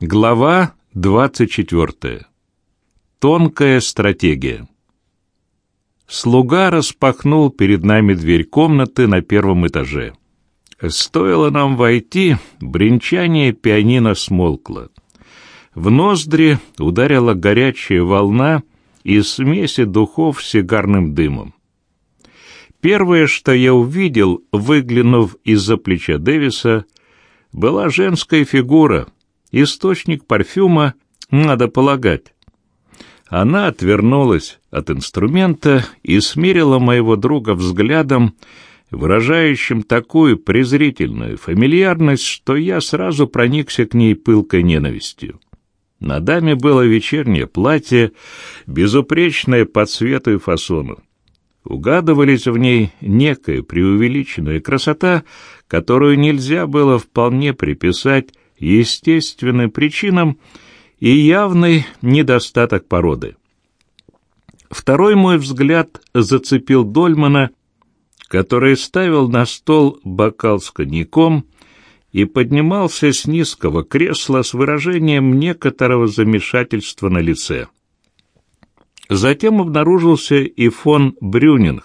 Глава 24. Тонкая стратегия. Слуга распахнул перед нами дверь комнаты на первом этаже. Стоило нам войти, бренчание пианино смолкло. В ноздри ударила горячая волна из смеси духов с сигарным дымом. Первое, что я увидел, выглянув из-за плеча Дэвиса, была женская фигура, источник парфюма, надо полагать. Она отвернулась от инструмента и смирила моего друга взглядом, выражающим такую презрительную фамильярность, что я сразу проникся к ней пылкой ненавистью. На даме было вечернее платье, безупречное по цвету и фасону. Угадывались в ней некая преувеличенная красота, которую нельзя было вполне приписать естественным причинам и явный недостаток породы. Второй мой взгляд зацепил Дольмана, который ставил на стол бокал с коньяком и поднимался с низкого кресла с выражением некоторого замешательства на лице. Затем обнаружился и фон Брюнинг,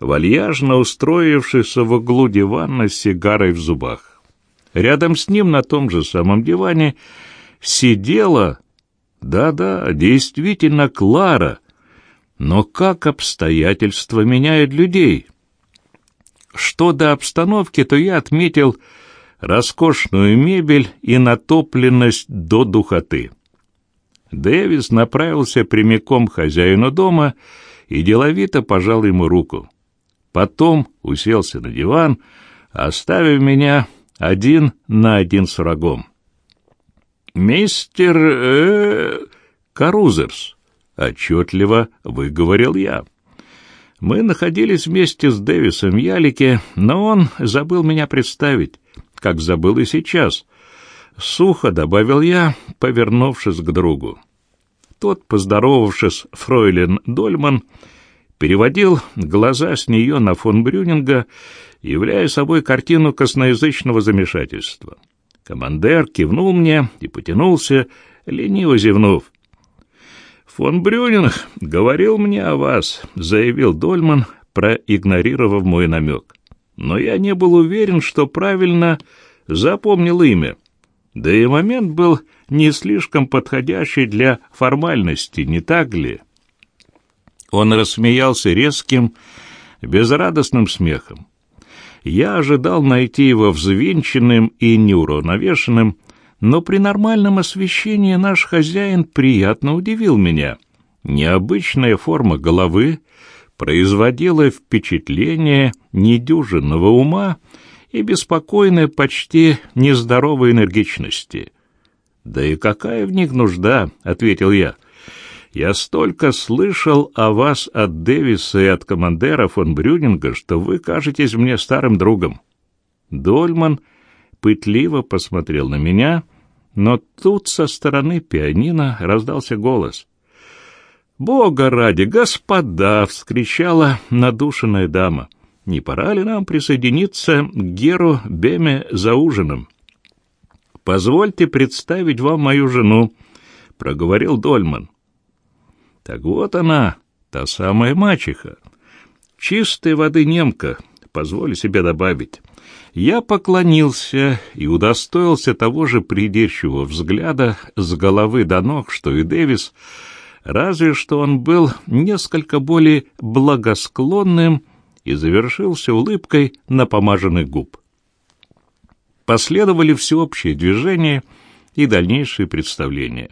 вальяжно устроившийся в углу дивана с сигарой в зубах. Рядом с ним на том же самом диване сидела, да-да, действительно Клара, но как обстоятельства меняют людей? Что до обстановки, то я отметил роскошную мебель и натопленность до духоты. Дэвис направился прямиком к хозяину дома и деловито пожал ему руку. Потом уселся на диван, оставив меня один на один с врагом. «Мистер... Э, Карузерс», — отчетливо выговорил я. Мы находились вместе с Дэвисом в Ялике, но он забыл меня представить, как забыл и сейчас — Сухо добавил я, повернувшись к другу. Тот, поздоровавшись, фройлен Дольман, переводил глаза с нее на фон Брюнинга, являя собой картину косноязычного замешательства. Командер кивнул мне и потянулся, лениво зевнув. «Фон Брюнинг говорил мне о вас», — заявил Дольман, проигнорировав мой намек. «Но я не был уверен, что правильно запомнил имя. Да и момент был не слишком подходящий для формальности, не так ли? Он рассмеялся резким, безрадостным смехом. Я ожидал найти его взвинченным и неуравновешенным, но при нормальном освещении наш хозяин приятно удивил меня. Необычная форма головы производила впечатление недюжинного ума и беспокойной, почти нездоровой энергичности. «Да и какая в них нужда?» — ответил я. «Я столько слышал о вас от Дэвиса и от командера фон Брюнинга, что вы кажетесь мне старым другом». Дольман пытливо посмотрел на меня, но тут со стороны пианино раздался голос. «Бога ради, господа!» — вскричала надушенная дама — не пора ли нам присоединиться к Геру Беме за ужином? Позвольте представить вам мою жену, проговорил Дольман. Так вот она, та самая мачеха. Чистой воды немка, позволю себе добавить. Я поклонился и удостоился того же придирчивого взгляда с головы до ног, что и Дэвис, разве что он был несколько более благосклонным и завершился улыбкой на помаженных губ. Последовали всеобщие движения и дальнейшие представления.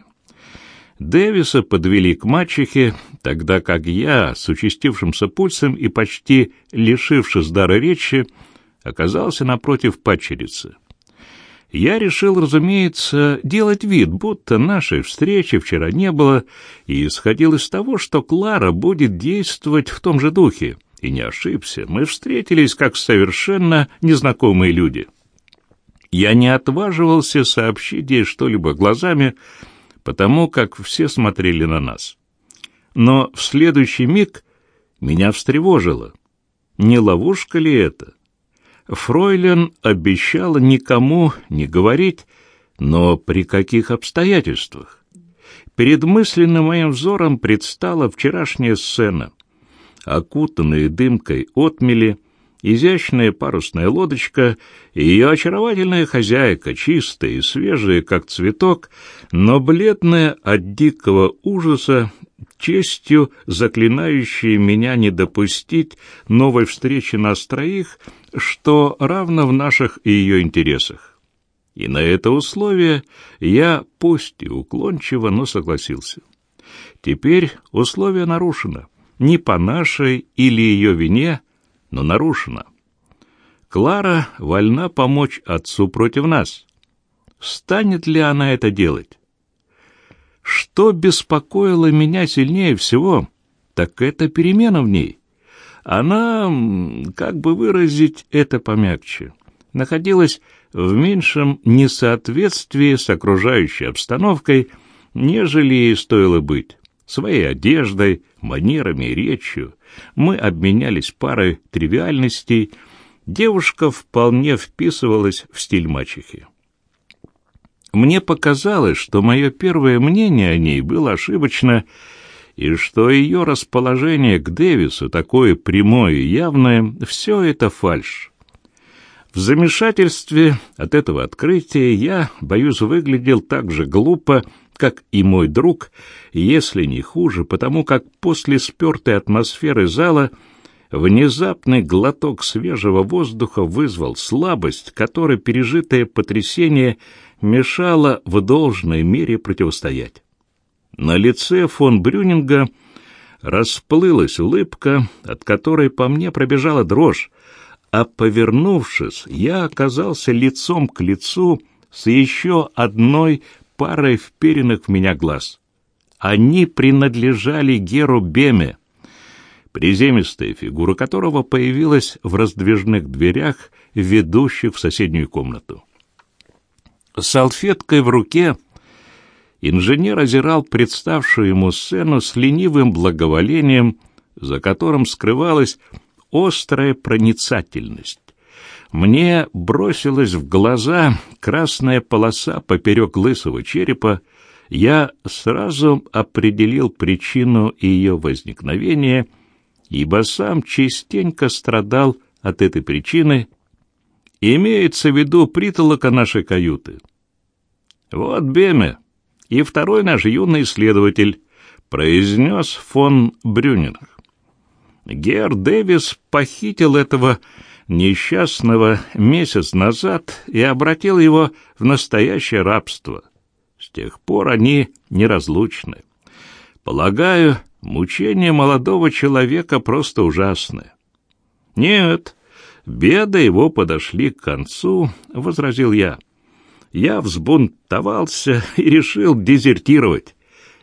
Дэвиса подвели к мачехе, тогда как я, с участившимся пульсом и почти лишившись дара речи, оказался напротив падчерицы. Я решил, разумеется, делать вид, будто нашей встречи вчера не было, и исходил из того, что Клара будет действовать в том же духе — и не ошибся, мы встретились как совершенно незнакомые люди. Я не отваживался сообщить ей что-либо глазами, потому как все смотрели на нас. Но в следующий миг меня встревожило. Не ловушка ли это? Фройлен обещала никому не говорить, Но при каких обстоятельствах? Перед мысленным моим взором предстала вчерашняя сцена. Окутанные дымкой отмели, изящная парусная лодочка и ее очаровательная хозяйка, чистая и свежая, как цветок, но бледная от дикого ужаса, честью заклинающая меня не допустить новой встречи нас троих, что равно в наших и ее интересах. И на это условие я, пусть и уклончиво, но согласился. Теперь условие нарушено. Не по нашей или ее вине, но нарушено. Клара вольна помочь отцу против нас. Станет ли она это делать? Что беспокоило меня сильнее всего, так это перемена в ней. Она, как бы выразить это помягче, находилась в меньшем несоответствии с окружающей обстановкой, нежели ей стоило быть. Своей одеждой, манерами и речью мы обменялись парой тривиальностей. Девушка вполне вписывалась в стиль мачехи. Мне показалось, что мое первое мнение о ней было ошибочно, и что ее расположение к Дэвису, такое прямое и явное, все это фальшь. В замешательстве от этого открытия я, боюсь, выглядел так же глупо, как и мой друг, если не хуже, потому как после спертой атмосферы зала внезапный глоток свежего воздуха вызвал слабость, которой пережитое потрясение мешало в должной мере противостоять. На лице фон Брюнинга расплылась улыбка, от которой по мне пробежала дрожь, а повернувшись, я оказался лицом к лицу с еще одной парой вперенных в меня глаз. Они принадлежали Геру Беме, приземистая фигура которого появилась в раздвижных дверях, ведущих в соседнюю комнату. С салфеткой в руке инженер озирал представшую ему сцену с ленивым благоволением, за которым скрывалась острая проницательность. Мне бросилась в глаза красная полоса поперек лысого черепа, я сразу определил причину ее возникновения, ибо сам частенько страдал от этой причины. Имеется в виду притолока нашей каюты. Вот Беме и второй наш юный исследователь, произнес фон Брюнинг. Гер Дэвис похитил этого несчастного месяц назад и обратил его в настоящее рабство. С тех пор они неразлучны. Полагаю, мучения молодого человека просто ужасны. Нет, беды его подошли к концу, — возразил я. Я взбунтовался и решил дезертировать.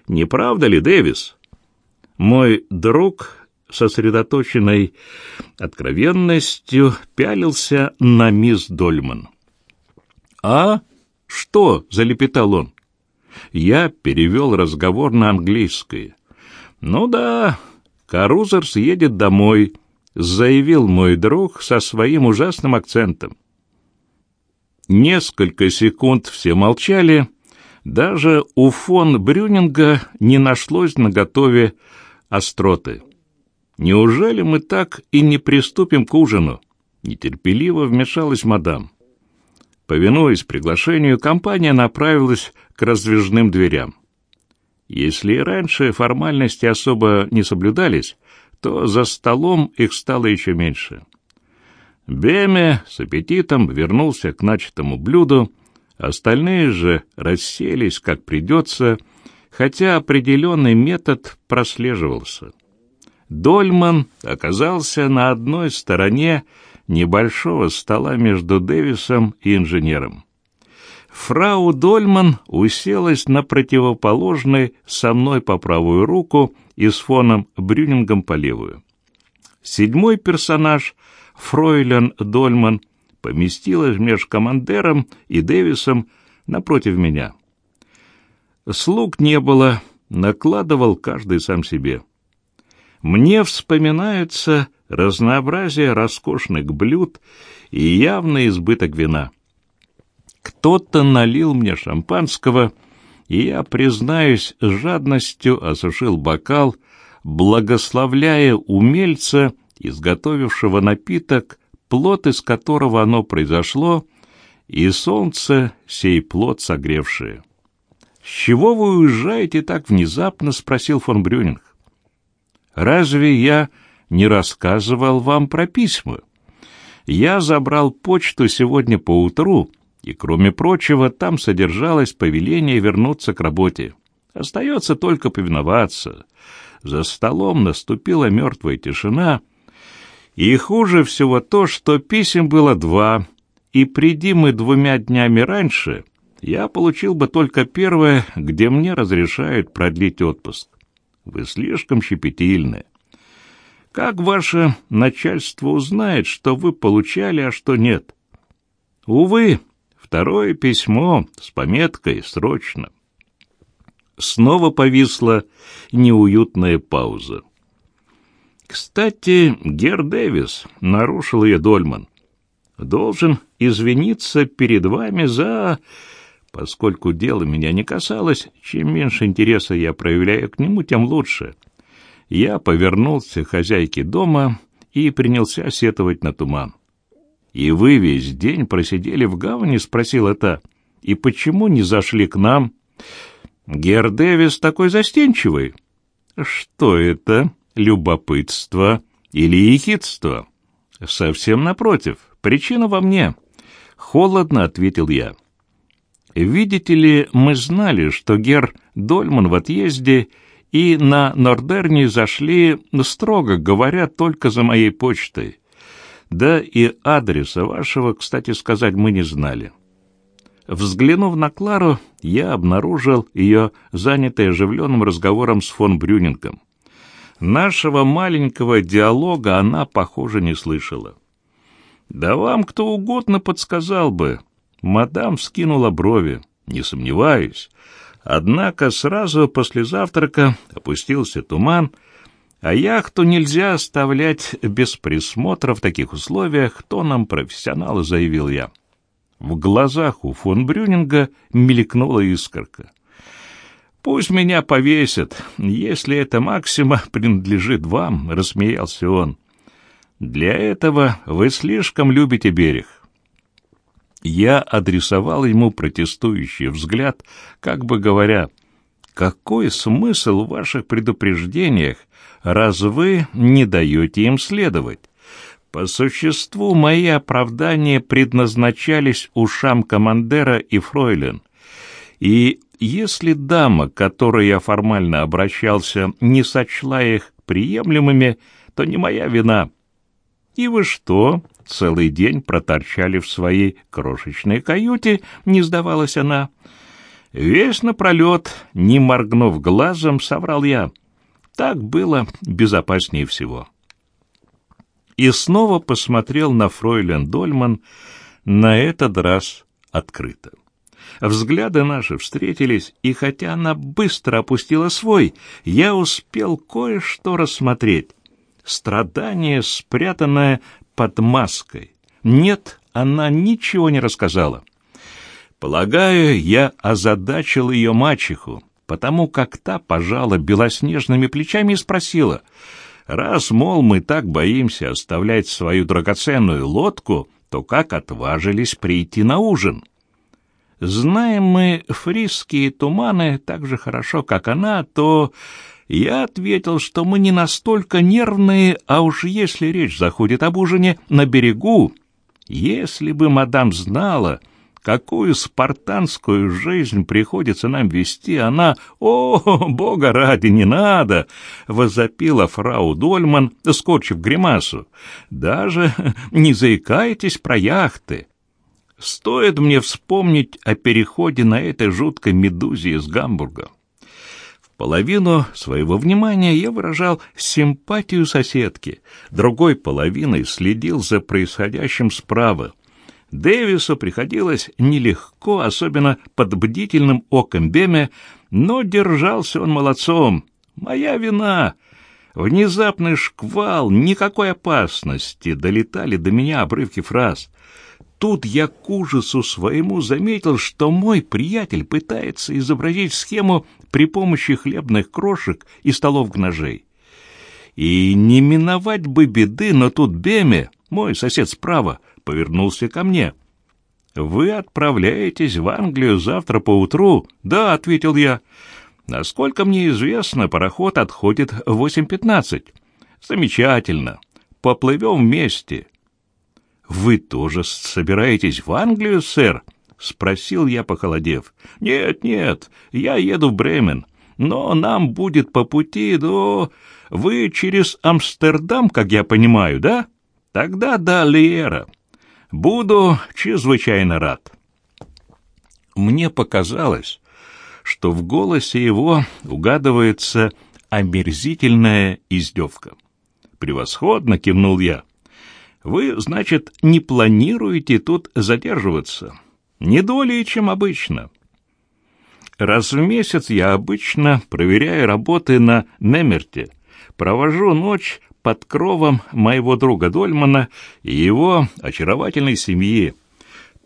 Не правда ли, Дэвис? Мой друг сосредоточенной откровенностью пялился на мисс Дольман. «А? Что?» — залепетал он. Я перевел разговор на английское. «Ну да, Карузерс едет домой», — заявил мой друг со своим ужасным акцентом. Несколько секунд все молчали. Даже у фон Брюнинга не нашлось наготове остроты. Неужели мы так и не приступим к ужину? Нетерпеливо вмешалась мадам. Повинуясь приглашению, компания направилась к раздвижным дверям. Если и раньше формальности особо не соблюдались, то за столом их стало еще меньше. Беме с аппетитом вернулся к начатому блюду, остальные же расселись как придется, хотя определенный метод прослеживался — Дольман оказался на одной стороне небольшого стола между Дэвисом и инженером. Фрау Дольман уселась на противоположной со мной по правую руку и с фоном Брюнингом по левую. Седьмой персонаж, Фройлен Дольман, поместилась между командером и Дэвисом напротив меня. Слуг не было, накладывал каждый сам себе мне вспоминаются разнообразие роскошных блюд и явный избыток вина. Кто-то налил мне шампанского, и я, признаюсь, с жадностью осушил бокал, благословляя умельца, изготовившего напиток, плод из которого оно произошло, и солнце сей плод согревшее. «С чего вы уезжаете так внезапно?» — спросил фон Брюнинг. «Разве я не рассказывал вам про письма? Я забрал почту сегодня поутру, и, кроме прочего, там содержалось повеление вернуться к работе. Остается только повиноваться. За столом наступила мертвая тишина, и хуже всего то, что писем было два, и приди мы двумя днями раньше, я получил бы только первое, где мне разрешают продлить отпуск. Вы слишком щепетильны. Как ваше начальство узнает, что вы получали, а что нет? Увы, второе письмо с пометкой «Срочно». Снова повисла неуютная пауза. «Кстати, Гер Дэвис», — нарушил ее Дольман, — «должен извиниться перед вами за...» Поскольку дело меня не касалось, чем меньше интереса я проявляю к нему, тем лучше я повернулся к хозяйке дома и принялся сетовать на туман. «И вы весь день просидели в гавани?» — спросила та. «И почему не зашли к нам?» «Гер Дэвис такой застенчивый». «Что это? Любопытство или ехидство?» «Совсем напротив. Причина во мне». «Холодно», — ответил я. «Видите ли, мы знали, что Гер Дольман в отъезде и на Нордерни зашли, строго говоря, только за моей почтой. Да и адреса вашего, кстати сказать, мы не знали. Взглянув на Клару, я обнаружил ее занятой оживленным разговором с фон Брюнингом. Нашего маленького диалога она, похоже, не слышала. «Да вам кто угодно подсказал бы». Мадам вскинула брови. «Не сомневаюсь. Однако сразу после завтрака опустился туман, а яхту нельзя оставлять без присмотра в таких условиях, тоном профессионала заявил я. В глазах у фон Брюнинга мелькнула искорка. «Пусть меня повесят, если эта максима принадлежит вам», — рассмеялся он. «Для этого вы слишком любите берег. Я адресовал ему протестующий взгляд, как бы говоря, «Какой смысл в ваших предупреждениях, раз вы не даете им следовать?» По существу мои оправдания предназначались ушам командера и фройлен. И если дама, к которой я формально обращался, не сочла их приемлемыми, то не моя вина. И вы что, целый день проторчали в своей крошечной каюте, не сдавалась она. Весь напролет, не моргнув глазом, соврал я. Так было безопаснее всего. И снова посмотрел на фройлен Дольман, на этот раз открыто. Взгляды наши встретились, и хотя она быстро опустила свой, я успел кое-что рассмотреть. Страдание, спрятанное под маской. Нет, она ничего не рассказала. Полагаю, я озадачил ее мачеху, потому как та пожала белоснежными плечами и спросила, «Раз, мол, мы так боимся оставлять свою драгоценную лодку, то как отважились прийти на ужин?» Знаем мы фрисские туманы так же хорошо, как она, то я ответил, что мы не настолько нервные, а уж если речь заходит об ужине на берегу, если бы мадам знала, какую спартанскую жизнь приходится нам вести, она, о, бога ради, не надо, возопила фрау Дольман, скорчив гримасу. Даже не заикайтесь про яхты. Стоит мне вспомнить о переходе на этой жуткой медузе из Гамбурга. Половину своего внимания я выражал симпатию соседки, другой половиной следил за происходящим справа. Дэвису приходилось нелегко, особенно под бдительным оком Беме, но держался он молодцом. Моя вина. Внезапный шквал, никакой опасности, долетали до меня обрывки фраз. Тут я к ужасу своему заметил, что мой приятель пытается изобразить схему при помощи хлебных крошек и столов ножей. И не миновать бы беды, но тут Беме, мой сосед справа, повернулся ко мне. «Вы отправляетесь в Англию завтра поутру?» «Да», — ответил я. «Насколько мне известно, пароход отходит в 8.15». «Замечательно. Поплывем вместе». «Вы тоже собираетесь в Англию, сэр?» — спросил я, похолодев. «Нет, нет, я еду в Бремен, но нам будет по пути до... Вы через Амстердам, как я понимаю, да? Тогда до Лиера. Буду чрезвычайно рад». Мне показалось, что в голосе его угадывается омерзительная издевка. «Превосходно!» — кивнул я. «Вы, значит, не планируете тут задерживаться?» «Не долей, чем обычно». Раз в месяц я обычно проверяю работы на Немерте, провожу ночь под кровом моего друга Дольмана и его очаровательной семьи.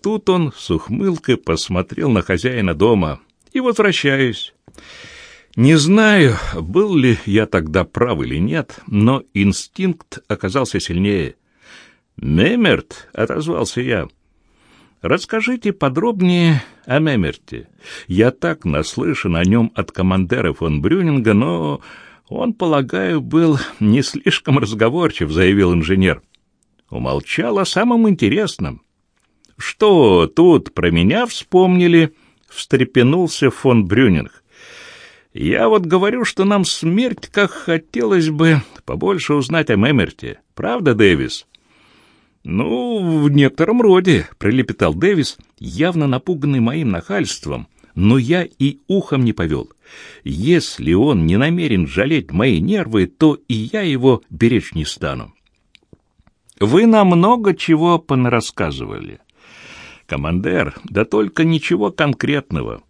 Тут он с ухмылкой посмотрел на хозяина дома. И возвращаюсь. Не знаю, был ли я тогда прав или нет, но инстинкт оказался сильнее. «Мемерт», — отозвался я, — «расскажите подробнее о Мемерте. Я так наслышан о нем от командира фон Брюнинга, но он, полагаю, был не слишком разговорчив», — заявил инженер. Умолчал о самом интересном. «Что, тут про меня вспомнили?» — встрепенулся фон Брюнинг. Я вот говорю, что нам смерть, как хотелось бы побольше узнать о Мэмерте. Правда, Дэвис? Ну, в некотором роде, пролепетал Дэвис, явно напуганный моим нахальством, но я и ухом не повел. Если он не намерен жалеть мои нервы, то и я его беречь не стану. Вы нам много чего понарассказывали. Командер, да только ничего конкретного.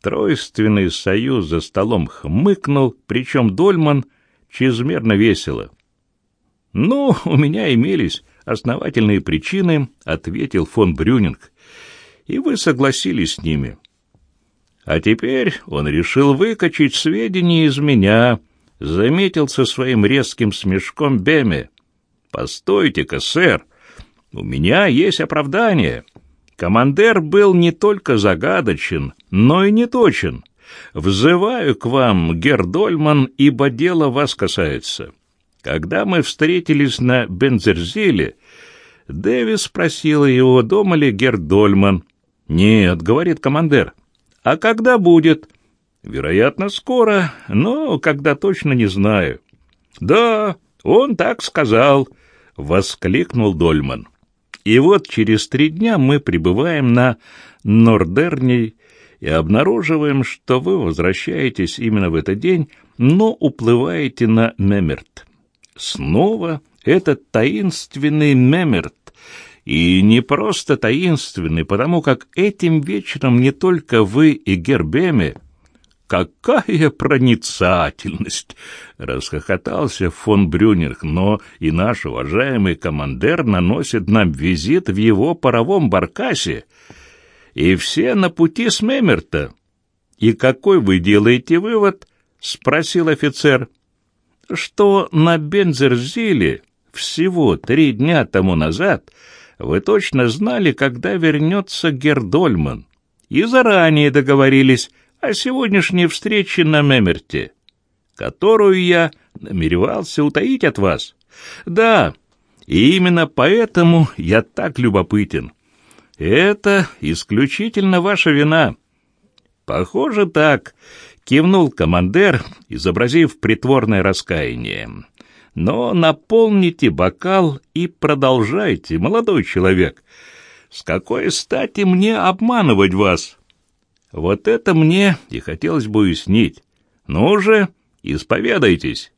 Тройственный союз за столом хмыкнул, причем Дольман чрезмерно весело. «Ну, у меня имелись основательные причины», — ответил фон Брюнинг, — «и вы согласились с ними». «А теперь он решил выкачать сведения из меня», — заметил со своим резким смешком Беме. «Постойте-ка, сэр, у меня есть оправдание». Командер был не только загадочен, но и неточен. Взываю к вам, Гердольман, ибо дело вас касается. Когда мы встретились на Бензерзиле, Дэвис спросила его, дома ли Гердольман. «Нет», — говорит командир. «А когда будет?» «Вероятно, скоро, но когда точно не знаю». «Да, он так сказал», — воскликнул Дольман. И вот через три дня мы прибываем на Нордерней и обнаруживаем, что вы возвращаетесь именно в этот день, но уплываете на Мемерт. Снова этот таинственный Мемерт. И не просто таинственный, потому как этим вечером не только вы и Гербеме, какая проницательность!» — расхохотался фон Брюнерх. «Но и наш уважаемый командир наносит нам визит в его паровом баркасе, и все на пути с Мемерта. И какой вы делаете вывод?» — спросил офицер. «Что на Бензерзиле всего три дня тому назад вы точно знали, когда вернется Гердольман, и заранее договорились» о сегодняшней встрече на Мемерте, которую я намеревался утаить от вас. Да, и именно поэтому я так любопытен. Это исключительно ваша вина. Похоже так, кивнул командир, изобразив притворное раскаяние. Но наполните бокал и продолжайте, молодой человек. С какой стати мне обманывать вас? Вот это мне и хотелось бы уяснить. Ну же, исповедайтесь.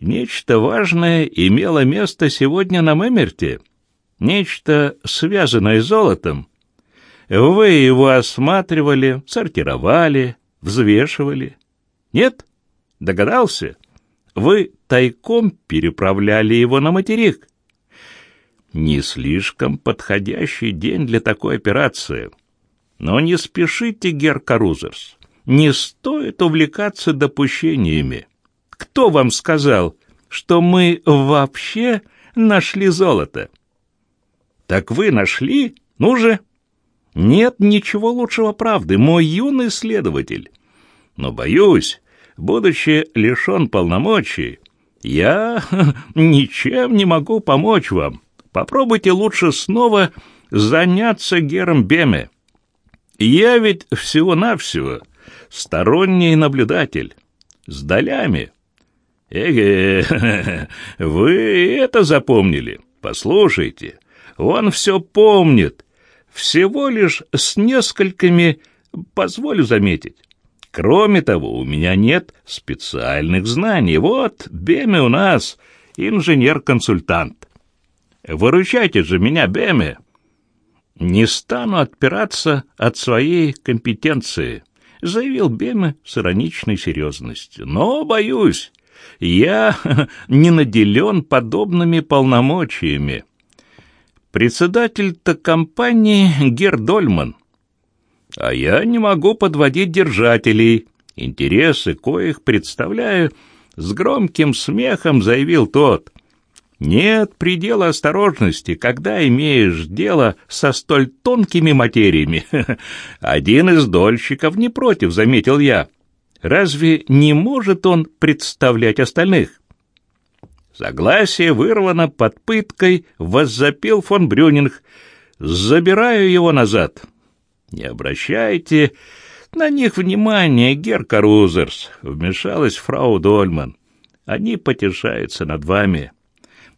Нечто важное имело место сегодня на Мэмерте. Нечто, связанное с золотом. Вы его осматривали, сортировали, взвешивали. Нет? Догадался? Вы тайком переправляли его на материк. Не слишком подходящий день для такой операции. Но не спешите, Гер Карузерс. Не стоит увлекаться допущениями. Кто вам сказал, что мы вообще нашли золото? Так вы нашли? Ну же! Нет ничего лучшего правды, мой юный следователь. Но, боюсь, будучи лишен полномочий, я ничем не могу помочь вам. Попробуйте лучше снова заняться Гером Беме. Я ведь всего-навсего сторонний наблюдатель, с долями. Эге, вы это запомнили? Послушайте, он все помнит, всего лишь с несколькими, позволю заметить. Кроме того, у меня нет специальных знаний. Вот, Беме у нас инженер-консультант. Выручайте же меня, Беме. Не стану отпираться от своей компетенции, заявил Беме с ироничной серьезностью. Но, боюсь, я не наделен подобными полномочиями. Председатель-то компании Гердольман — а я не могу подводить держателей, интересы коих представляю, с громким смехом заявил тот. Нет предела осторожности, когда имеешь дело со столь тонкими материями. Один из дольщиков не против, заметил я. Разве не может он представлять остальных? Согласие вырвано под пыткой, воззапил фон Брюнинг. Забираю его назад. «Не обращайте на них внимания, Гер Карузерс», — вмешалась фрау Дольман. «Они потешаются над вами.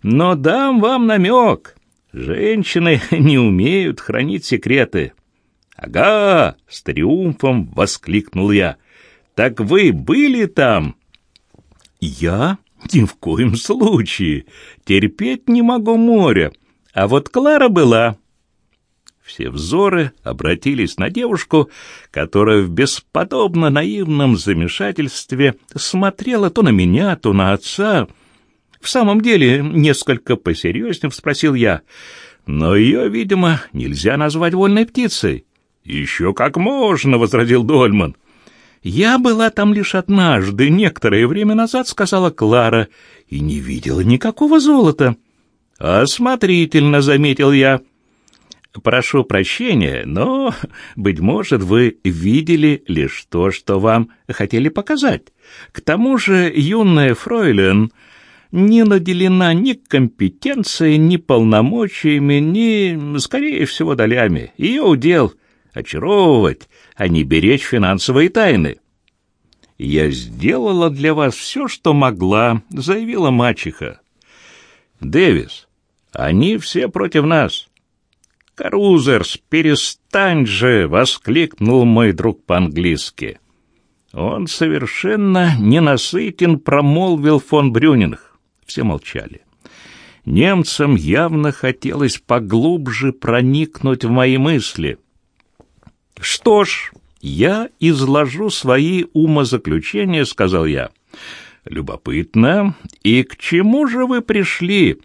Но дам вам намек. Женщины не умеют хранить секреты». «Ага!» — с триумфом воскликнул я. «Так вы были там?» «Я? Ни в коем случае. Терпеть не могу моря. А вот Клара была. Все взоры обратились на девушку, которая в бесподобно наивном замешательстве смотрела то на меня, то на отца. В самом деле, несколько посерьезнее спросил я, но ее, видимо, нельзя назвать вольной птицей. «Еще как можно», — возразил Дольман. «Я была там лишь однажды, некоторое время назад», — сказала Клара, — «и не видела никакого золота». «Осмотрительно», — заметил я. Прошу прощения, но, быть может, вы видели лишь то, что вам хотели показать. К тому же юная фройлен не наделена ни компетенцией, ни полномочиями, ни, скорее всего, долями. Ее удел — очаровывать, а не беречь финансовые тайны. «Я сделала для вас все, что могла», — заявила мачеха. «Дэвис, они все против нас». «Карузерс, перестань же!» — воскликнул мой друг по-английски. Он совершенно ненасытен, промолвил фон Брюнинг. Все молчали. Немцам явно хотелось поглубже проникнуть в мои мысли. «Что ж, я изложу свои умозаключения», — сказал я. «Любопытно. И к чему же вы пришли?»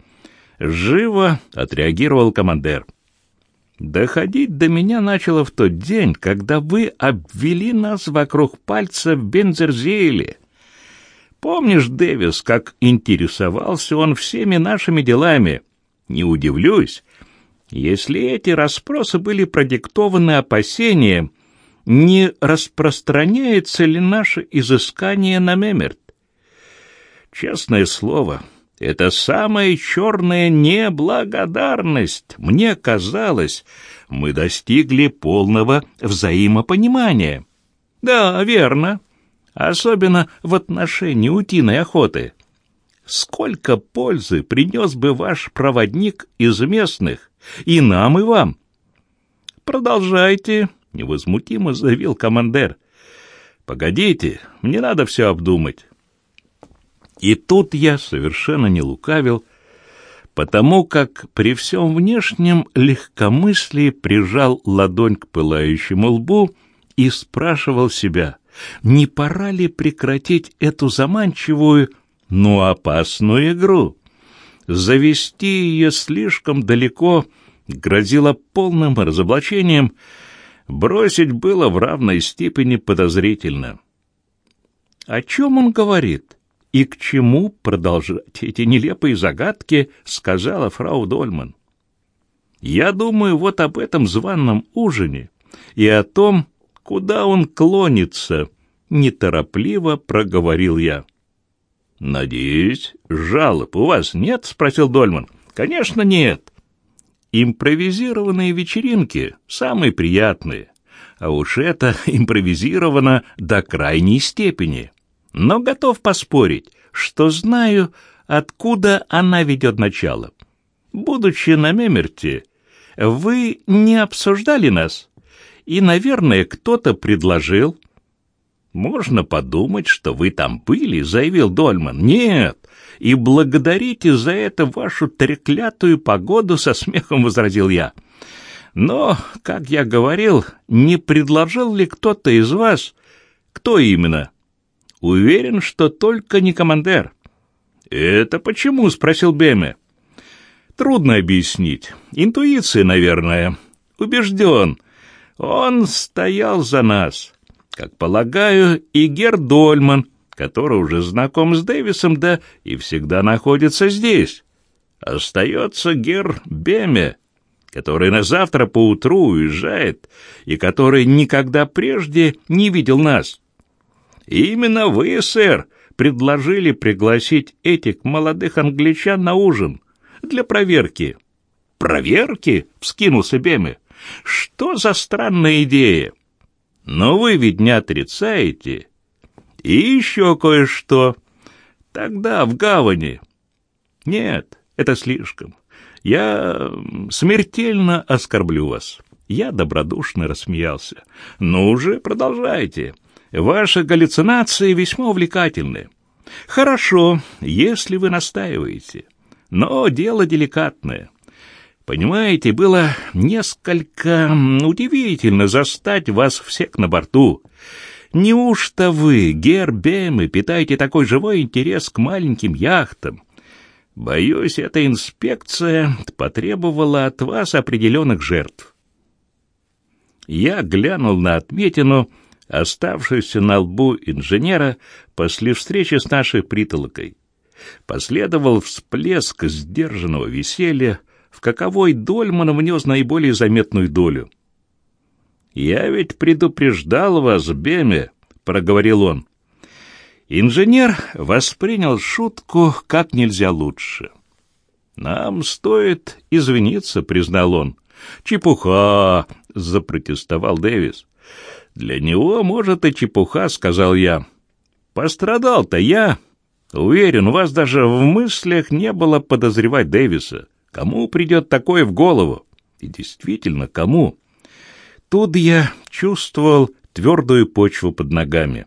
Живо отреагировал командир. Доходить до меня начало в тот день, когда вы обвели нас вокруг пальца в Бензерзейле. Помнишь, Дэвис, как интересовался он всеми нашими делами? Не удивлюсь, если эти расспросы были продиктованы опасением, не распространяется ли наше изыскание на Мемерт. Честное слово, — это самая черная неблагодарность. Мне казалось, мы достигли полного взаимопонимания. Да, верно. Особенно в отношении утиной охоты. Сколько пользы принес бы ваш проводник из местных, и нам, и вам. Продолжайте, невозмутимо заявил командир. Погодите, мне надо все обдумать. И тут я совершенно не лукавил, потому как при всем внешнем легкомыслии прижал ладонь к пылающему лбу и спрашивал себя, не пора ли прекратить эту заманчивую, но опасную игру. Завести ее слишком далеко грозило полным разоблачением, бросить было в равной степени подозрительно. О чем он говорит? И к чему продолжать эти нелепые загадки, сказала фрау Дольман. Я думаю вот об этом званном ужине и о том, куда он клонится, неторопливо проговорил я. Надеюсь, жалоб у вас нет, спросил Дольман. Конечно, нет. Импровизированные вечеринки самые приятные, а уж это импровизировано до крайней степени но готов поспорить, что знаю, откуда она ведет начало. Будучи на Мемерте, вы не обсуждали нас, и, наверное, кто-то предложил. Можно подумать, что вы там были, заявил Дольман. Нет, и благодарите за это вашу треклятую погоду, со смехом возразил я. Но, как я говорил, не предложил ли кто-то из вас, кто именно, Уверен, что только не командир. «Это почему?» — спросил Беме. «Трудно объяснить. Интуиция, наверное. Убежден. Он стоял за нас. Как полагаю, и Гердольман, который уже знаком с Дэвисом, да и всегда находится здесь. Остается Гер Беме, который на завтра поутру уезжает и который никогда прежде не видел нас». Именно вы, сэр, предложили пригласить этих молодых англичан на ужин для проверки. Проверки? вскинулся Беме. Что за странная идея? Но вы ведь не отрицаете. И еще кое-что. Тогда в гавани. Нет, это слишком. Я смертельно оскорблю вас. Я добродушно рассмеялся. Ну уже продолжайте. Ваши галлюцинации весьма увлекательны. Хорошо, если вы настаиваете. Но дело деликатное. Понимаете, было несколько удивительно застать вас всех на борту. Неужто вы, Гербемы, питаете такой живой интерес к маленьким яхтам? Боюсь, эта инспекция потребовала от вас определенных жертв. Я глянул на отметину — оставшийся на лбу инженера после встречи с нашей притолокой. Последовал всплеск сдержанного веселья, в каковой Дольман внес наиболее заметную долю. «Я ведь предупреждал вас, Беме», — проговорил он. Инженер воспринял шутку как нельзя лучше. «Нам стоит извиниться», — признал он. «Чепуха!» — запротестовал Дэвис. «Для него, может, и чепуха», — сказал я. «Пострадал-то я. Уверен, у вас даже в мыслях не было подозревать Дэвиса. Кому придет такое в голову? И действительно, кому?» Тут я чувствовал твердую почву под ногами.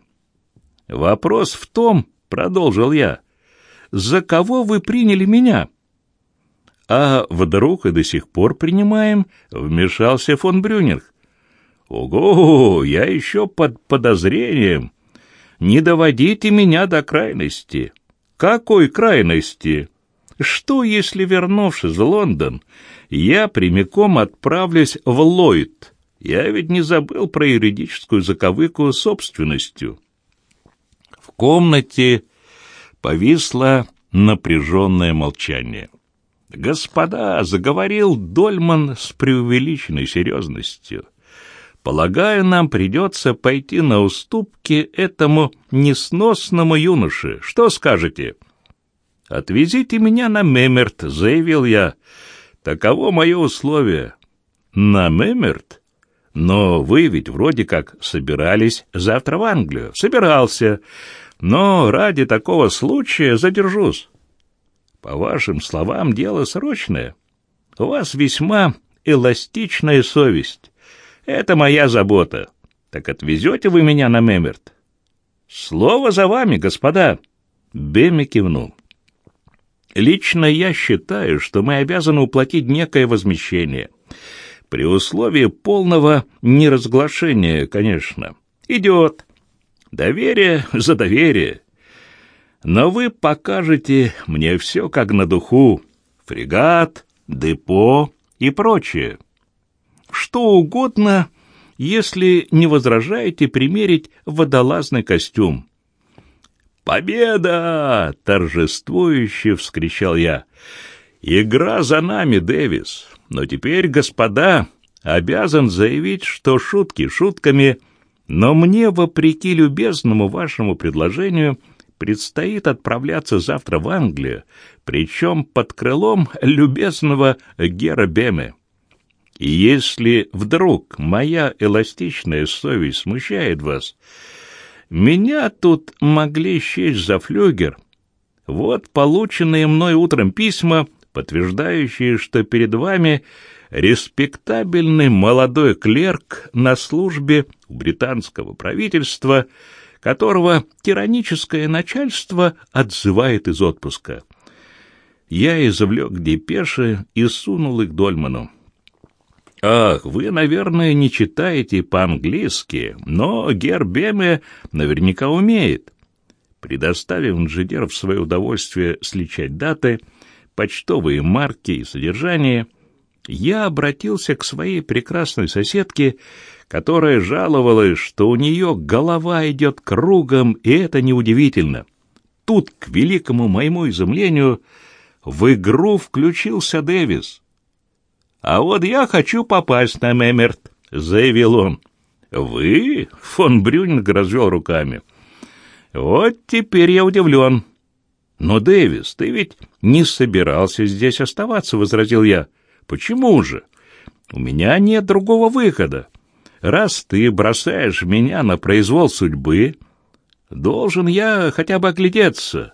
«Вопрос в том, — продолжил я, — за кого вы приняли меня?» «А вдруг и до сих пор принимаем?» — вмешался фон Брюнинг. Ого, я еще под подозрением. Не доводите меня до крайности. Какой крайности? Что, если, вернувшись в Лондон, я прямиком отправлюсь в Ллойд? Я ведь не забыл про юридическую заковыку собственностью. В комнате повисло напряженное молчание. «Господа!» — заговорил Дольман с преувеличенной серьезностью — Полагаю, нам придется пойти на уступки этому несносному юноше. Что скажете? Отвезите меня на Мемерт, заявил я. Таково мое условие. На Мемерт? Но вы ведь вроде как собирались завтра в Англию. Собирался. Но ради такого случая задержусь. По вашим словам, дело срочное. У вас весьма эластичная совесть. Это моя забота. Так отвезете вы меня на Мемерт? Слово за вами, господа. Бемми кивнул. Лично я считаю, что мы обязаны уплатить некое возмещение. При условии полного неразглашения, конечно. Идет. Доверие за доверие. Но вы покажете мне все как на духу. фрегат, депо и прочее. Что угодно, если не возражаете примерить водолазный костюм. «Победа!» — торжествующе вскричал я. «Игра за нами, Дэвис. Но теперь, господа, обязан заявить, что шутки шутками, но мне, вопреки любезному вашему предложению, предстоит отправляться завтра в Англию, причем под крылом любезного Гера Беме. И если вдруг моя эластичная совесть смущает вас, меня тут могли счесть за флюгер. Вот полученные мной утром письма, подтверждающие, что перед вами респектабельный молодой клерк на службе у британского правительства, которого тираническое начальство отзывает из отпуска. Я извлек депеши и сунул их Дольману. «Ах, вы, наверное, не читаете по-английски, но Гербеме наверняка умеет». Предоставив инженеру в свое удовольствие сличать даты, почтовые марки и содержание, я обратился к своей прекрасной соседке, которая жаловалась, что у нее голова идет кругом, и это неудивительно. Тут, к великому моему изумлению, в игру включился Дэвис — «А вот я хочу попасть на Мемерт», — заявил он. «Вы?» — фон Брюнинг развел руками. «Вот теперь я удивлен». «Но, Дэвис, ты ведь не собирался здесь оставаться», — возразил я. «Почему же? У меня нет другого выхода. Раз ты бросаешь меня на произвол судьбы, должен я хотя бы оглядеться».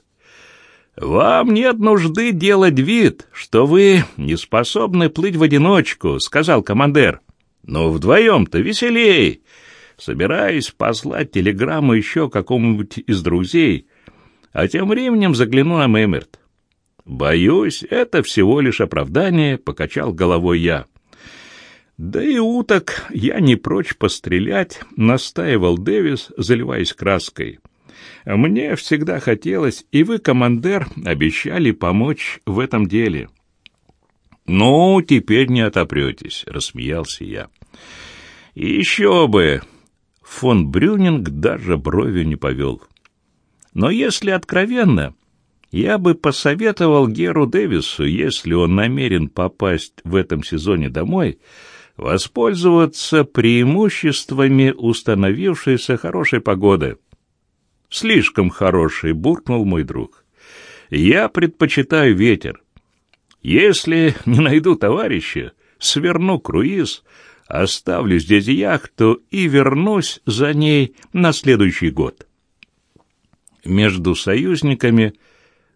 «Вам нет нужды делать вид, что вы не способны плыть в одиночку», — сказал командир. «Но вдвоем-то веселей. Собираюсь послать телеграмму еще какому-нибудь из друзей, а тем временем загляну на Мэмерт». «Боюсь, это всего лишь оправдание», — покачал головой я. «Да и уток я не прочь пострелять», — настаивал Дэвис, заливаясь краской. Мне всегда хотелось, и вы, командир, обещали помочь в этом деле. Ну, теперь не отопретесь, рассмеялся я. Еще бы! Фон Брюнинг даже бровью не повел. Но если откровенно, я бы посоветовал Геру Дэвису, если он намерен попасть в этом сезоне домой, воспользоваться преимуществами установившейся хорошей погоды. Слишком хороший, буркнул мой друг. Я предпочитаю ветер. Если не найду товарища, сверну круиз, оставлю здесь яхту и вернусь за ней на следующий год. Между союзниками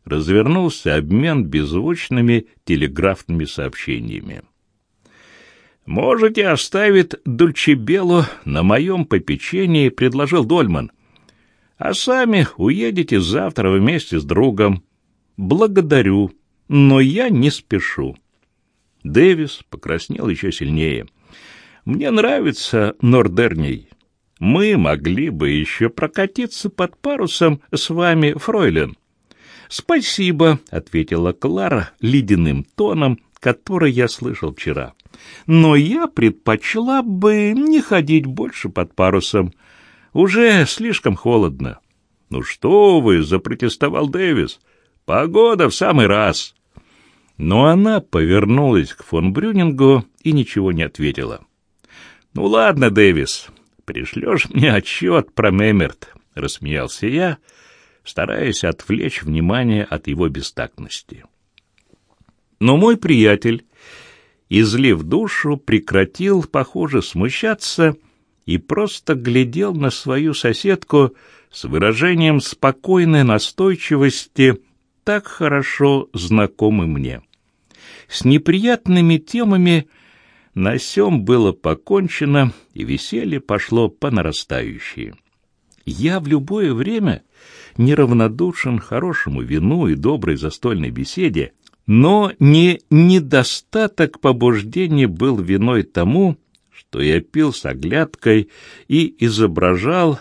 развернулся обмен беззвучными телеграфными сообщениями. «Можете оставить Дульчебелу на моем попечении», — предложил Дольман а сами уедете завтра вместе с другом. Благодарю, но я не спешу. Дэвис покраснел еще сильнее. Мне нравится Нордерней. Мы могли бы еще прокатиться под парусом с вами, фройлен. Спасибо, ответила Клара ледяным тоном, который я слышал вчера. Но я предпочла бы не ходить больше под парусом. Уже слишком холодно. Ну что вы, запротестовал Дэвис. Погода в самый раз. Но она повернулась к фон Брюнингу и ничего не ответила. Ну ладно, Дэвис, пришлешь мне отчет про Мемерт, рассмеялся я, стараясь отвлечь внимание от его бестактности. Но мой приятель, излив душу, прекратил, похоже, смущаться и просто глядел на свою соседку с выражением спокойной настойчивости, так хорошо знакомый мне. С неприятными темами на сём было покончено, и веселье пошло по нарастающей. Я в любое время неравнодушен хорошему вину и доброй застольной беседе, но не недостаток побуждения был виной тому, что я пил с оглядкой и изображал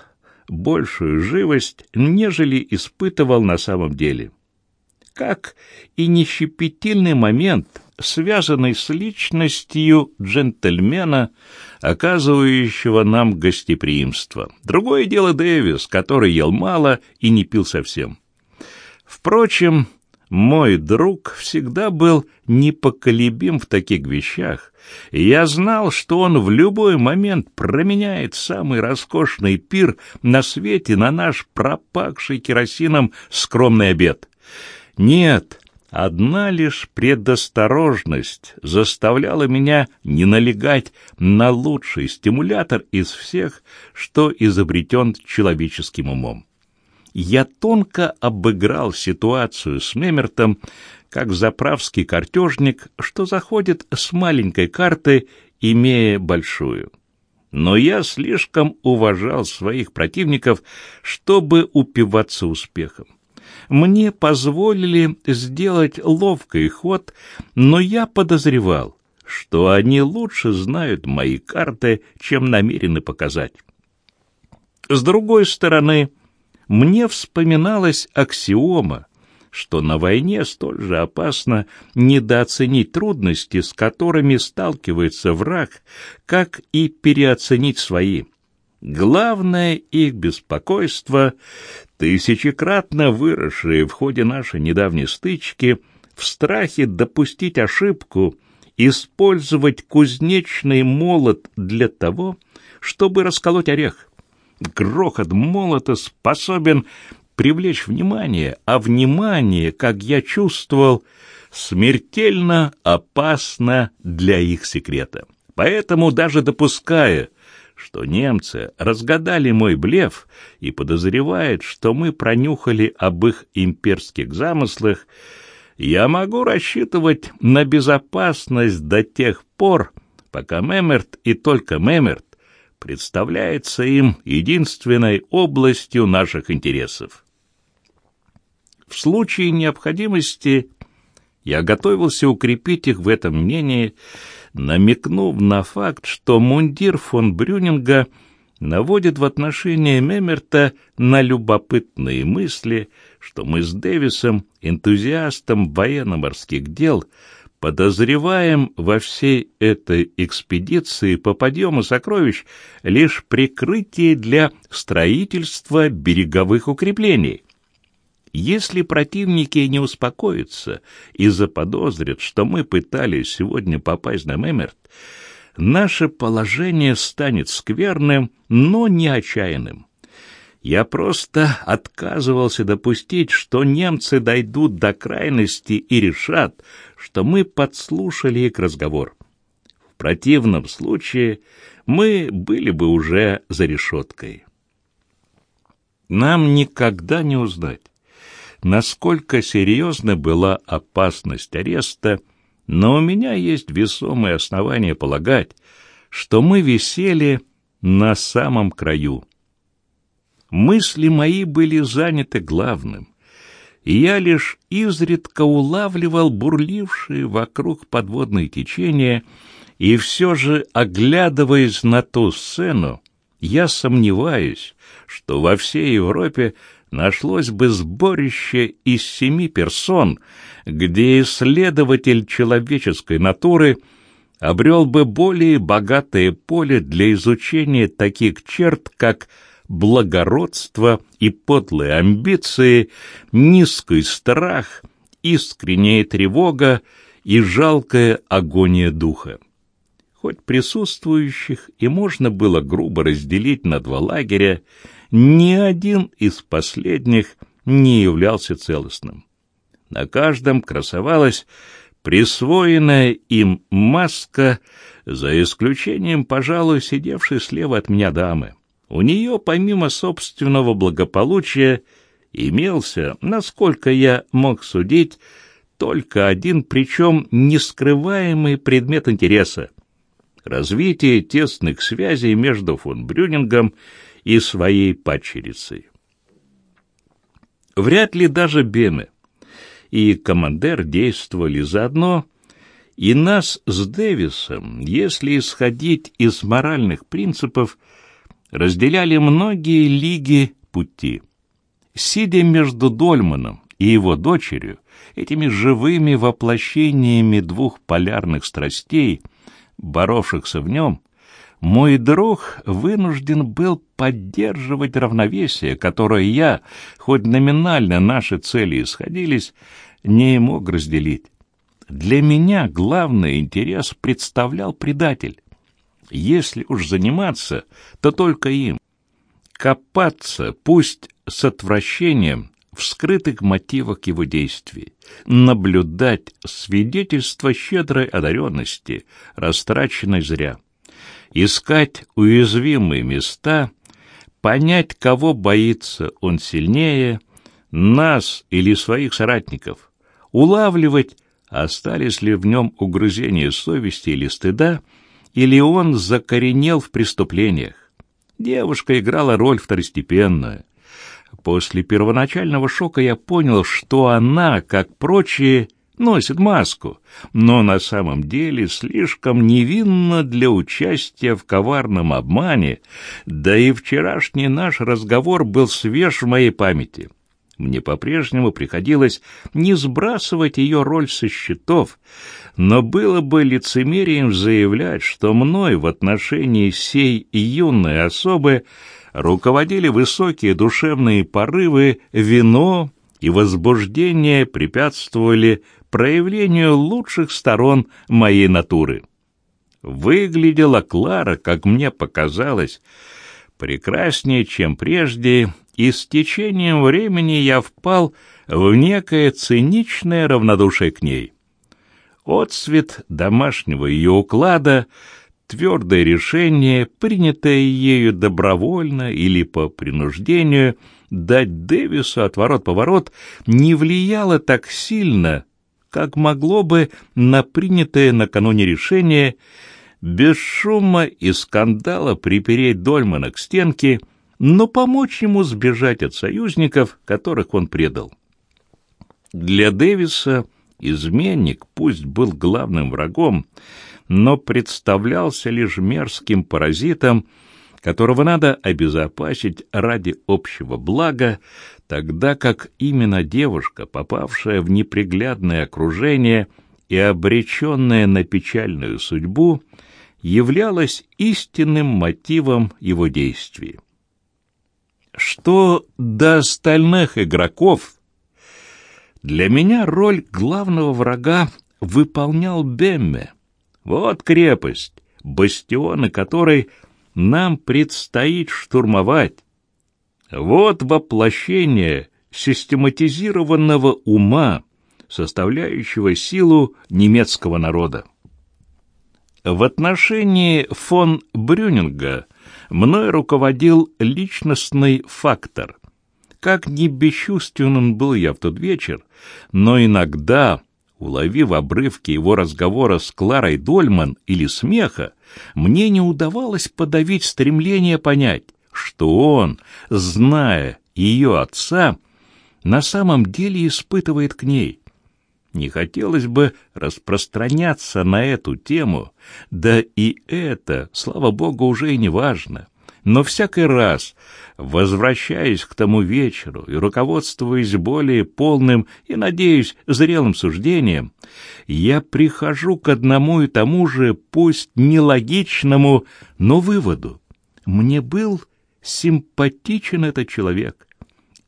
большую живость, нежели испытывал на самом деле. как и нещепетильный момент, связанный с личностью джентльмена, оказывающего нам гостеприимство. Другое дело Дэвис, который ел мало и не пил совсем. Впрочем, мой друг всегда был непоколебим в таких вещах, я знал, что он в любой момент променяет самый роскошный пир на свете на наш пропахший керосином скромный обед. Нет, одна лишь предосторожность заставляла меня не налегать на лучший стимулятор из всех, что изобретен человеческим умом я тонко обыграл ситуацию с Мемертом, как заправский картежник, что заходит с маленькой карты, имея большую. Но я слишком уважал своих противников, чтобы упиваться успехом. Мне позволили сделать ловкий ход, но я подозревал, что они лучше знают мои карты, чем намерены показать. С другой стороны, мне вспоминалась аксиома, что на войне столь же опасно недооценить трудности, с которыми сталкивается враг, как и переоценить свои. Главное их беспокойство, тысячекратно выросшее в ходе нашей недавней стычки, в страхе допустить ошибку, использовать кузнечный молот для того, чтобы расколоть орех грохот молота способен привлечь внимание, а внимание, как я чувствовал, смертельно опасно для их секрета. Поэтому даже допуская, что немцы разгадали мой блеф и подозревают, что мы пронюхали об их имперских замыслах, я могу рассчитывать на безопасность до тех пор, пока Мемерт и только Мемерт представляется им единственной областью наших интересов. В случае необходимости я готовился укрепить их в этом мнении, намекнув на факт, что мундир фон Брюнинга наводит в отношении Мемерта на любопытные мысли, что мы с Дэвисом, энтузиастом военно-морских дел, подозреваем во всей этой экспедиции по подъему сокровищ лишь прикрытие для строительства береговых укреплений. Если противники не успокоятся и заподозрят, что мы пытались сегодня попасть на Мемерт, наше положение станет скверным, но не отчаянным. Я просто отказывался допустить, что немцы дойдут до крайности и решат, что мы подслушали их разговор. В противном случае мы были бы уже за решеткой. Нам никогда не узнать, насколько серьезна была опасность ареста, но у меня есть весомые основания полагать, что мы висели на самом краю. Мысли мои были заняты главным, и я лишь изредка улавливал бурлившие вокруг подводные течения, и все же, оглядываясь на ту сцену, я сомневаюсь, что во всей Европе нашлось бы сборище из семи персон, где исследователь человеческой натуры обрел бы более богатое поле для изучения таких черт, как благородство и подлые амбиции, низкий страх, искренняя тревога и жалкая агония духа. Хоть присутствующих и можно было грубо разделить на два лагеря, ни один из последних не являлся целостным. На каждом красовалась присвоенная им маска, за исключением, пожалуй, сидевшей слева от меня дамы. У нее, помимо собственного благополучия, имелся, насколько я мог судить, только один, причем нескрываемый предмет интереса — развитие тесных связей между фон Брюнингом и своей падчерицей. Вряд ли даже Беме и командир действовали заодно, и нас с Дэвисом, если исходить из моральных принципов, разделяли многие лиги пути. Сидя между Дольманом и его дочерью, этими живыми воплощениями двух полярных страстей, боровшихся в нем, мой друг вынужден был поддерживать равновесие, которое я, хоть номинально наши цели исходились, не мог разделить. Для меня главный интерес представлял предатель. Если уж заниматься, то только им. Копаться, пусть с отвращением, в скрытых мотивах его действий, наблюдать свидетельство щедрой одаренности, растраченной зря, искать уязвимые места, понять, кого боится он сильнее, нас или своих соратников, улавливать, остались ли в нем угрызения совести или стыда, или он закоренел в преступлениях. Девушка играла роль второстепенную. После первоначального шока я понял, что она, как прочие, носит маску, но на самом деле слишком невинна для участия в коварном обмане, да и вчерашний наш разговор был свеж в моей памяти. Мне по-прежнему приходилось не сбрасывать ее роль со счетов, но было бы лицемерием заявлять, что мной в отношении сей юной особы руководили высокие душевные порывы, вино и возбуждение препятствовали проявлению лучших сторон моей натуры. Выглядела Клара, как мне показалось, прекраснее, чем прежде, и с течением времени я впал в некое циничное равнодушие к ней. Отцвет домашнего ее уклада, твердое решение, принятое ею добровольно или по принуждению, дать Дэвису отворот-поворот не влияло так сильно, как могло бы на принятое накануне решение без шума и скандала припереть Дольмана к стенке — но помочь ему сбежать от союзников, которых он предал. Для Дэвиса изменник пусть был главным врагом, но представлялся лишь мерзким паразитом, которого надо обезопасить ради общего блага, тогда как именно девушка, попавшая в неприглядное окружение и обреченная на печальную судьбу, являлась истинным мотивом его действий. Что до остальных игроков, для меня роль главного врага выполнял Бемме. Вот крепость, бастионы которой нам предстоит штурмовать. Вот воплощение систематизированного ума, составляющего силу немецкого народа. В отношении фон Брюнинга – мной руководил личностный фактор. Как ни бесчувственен был я в тот вечер, но иногда, уловив обрывки его разговора с Кларой Дольман или смеха, мне не удавалось подавить стремление понять, что он, зная ее отца, на самом деле испытывает к ней. Не хотелось бы распространяться на эту тему, да и это, слава богу, уже и не важно. Но всякий раз, возвращаясь к тому вечеру и руководствуясь более полным и, надеюсь, зрелым суждением, я прихожу к одному и тому же, пусть нелогичному, но выводу. Мне был симпатичен этот человек,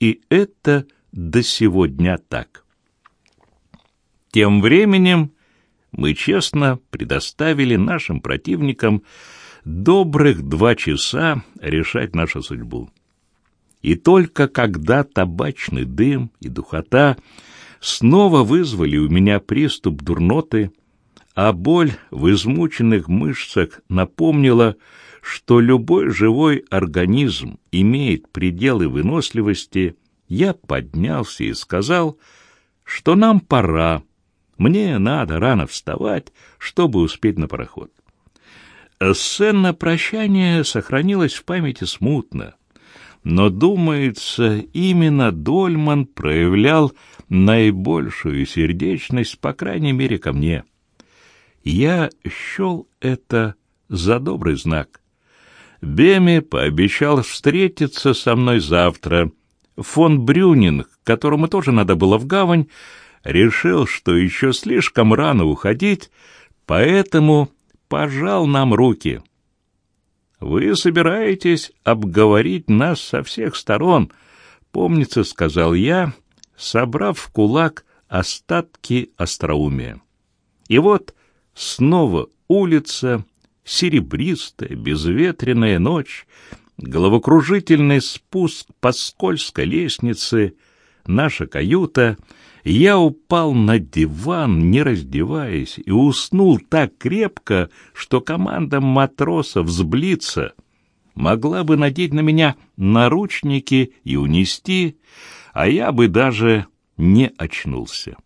и это до сего дня так. Тем временем мы честно предоставили нашим противникам добрых два часа решать нашу судьбу. И только когда табачный дым и духота снова вызвали у меня приступ дурноты, а боль в измученных мышцах напомнила, что любой живой организм имеет пределы выносливости, я поднялся и сказал, что нам пора, мне надо рано вставать, чтобы успеть на пароход. Сцена прощания сохранилась в памяти смутно, но, думается, именно Дольман проявлял наибольшую сердечность, по крайней мере, ко мне. Я счел это за добрый знак. Беми пообещал встретиться со мной завтра, фон Брюнинг, которому тоже надо было в гавань, решил, что еще слишком рано уходить, поэтому пожал нам руки. «Вы собираетесь обговорить нас со всех сторон», — помнится, сказал я, собрав в кулак остатки остроумия. И вот снова улица, серебристая, безветренная ночь, головокружительный спуск по скользкой лестнице, наша каюта. Я упал на диван, не раздеваясь, и уснул так крепко, что команда матросов сблиться могла бы надеть на меня наручники и унести, а я бы даже не очнулся.